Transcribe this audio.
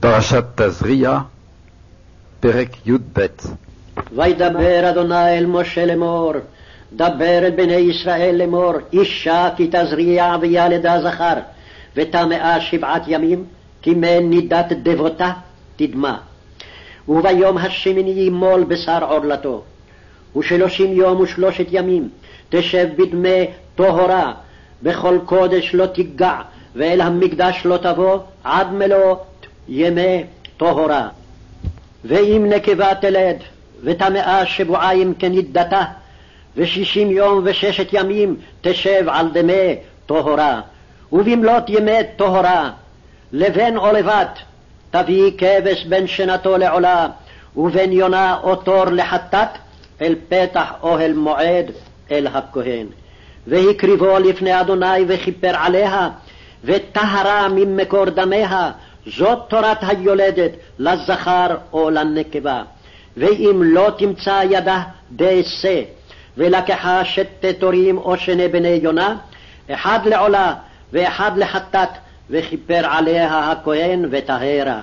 פרשת תזריע, פרק י"ב וידבר אדוני אל משה לאמור, דבר אל בני ישראל לאמור, אישה כי תזריע וילדה זכר, וטמאה שבעת ימים, כי מן נידת דבותה תדמה. וביום השמיני ימול בשר עורלתו, ושלושים יום ושלושת ימים תשב בדמי טהרה, בכל קודש לא תיגע, ואל המקדש לא תבוא עד מלאת ימי טהרה. ואם נקבה תלד, וטמאה שבועיים כנידתה, ושישים יום וששת ימים תשב על דמי טהרה. ובמלאת ימי טהרה, לבן או לבת, תביא כבש בין שנתו לעולה, ובן יונה או תור לחטאת, אל פתח אוהל מועד, אל הכהן. והקריבו לפני אדוני וכיפר עליה, וטהרה ממקור דמיה, זאת תורת היולדת לזכר או לנקבה. ואם לא תמצא ידה דעשה, ולקחה שתי תורים או שני בני יונה, אחד לעולה ואחד לחטאת, וכיפר עליה הכהן וטהרה.